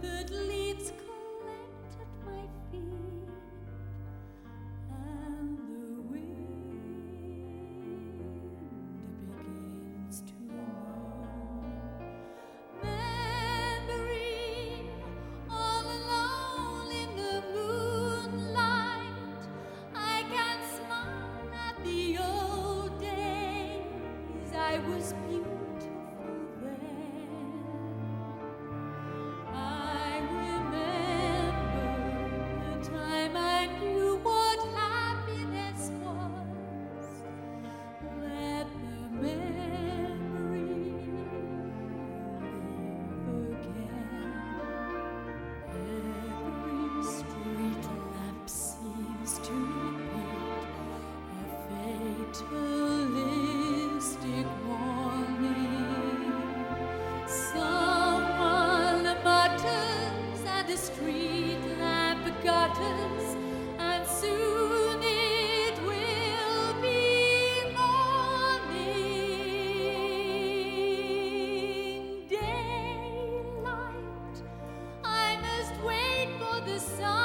good leave. the sun.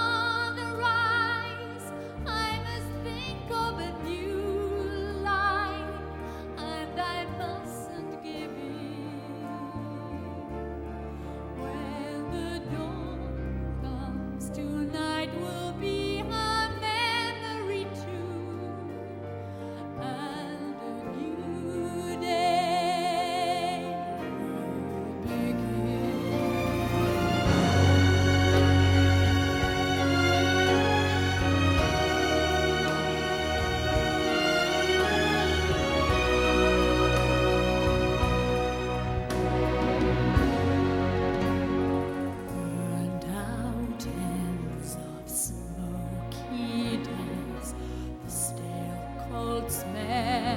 Smell.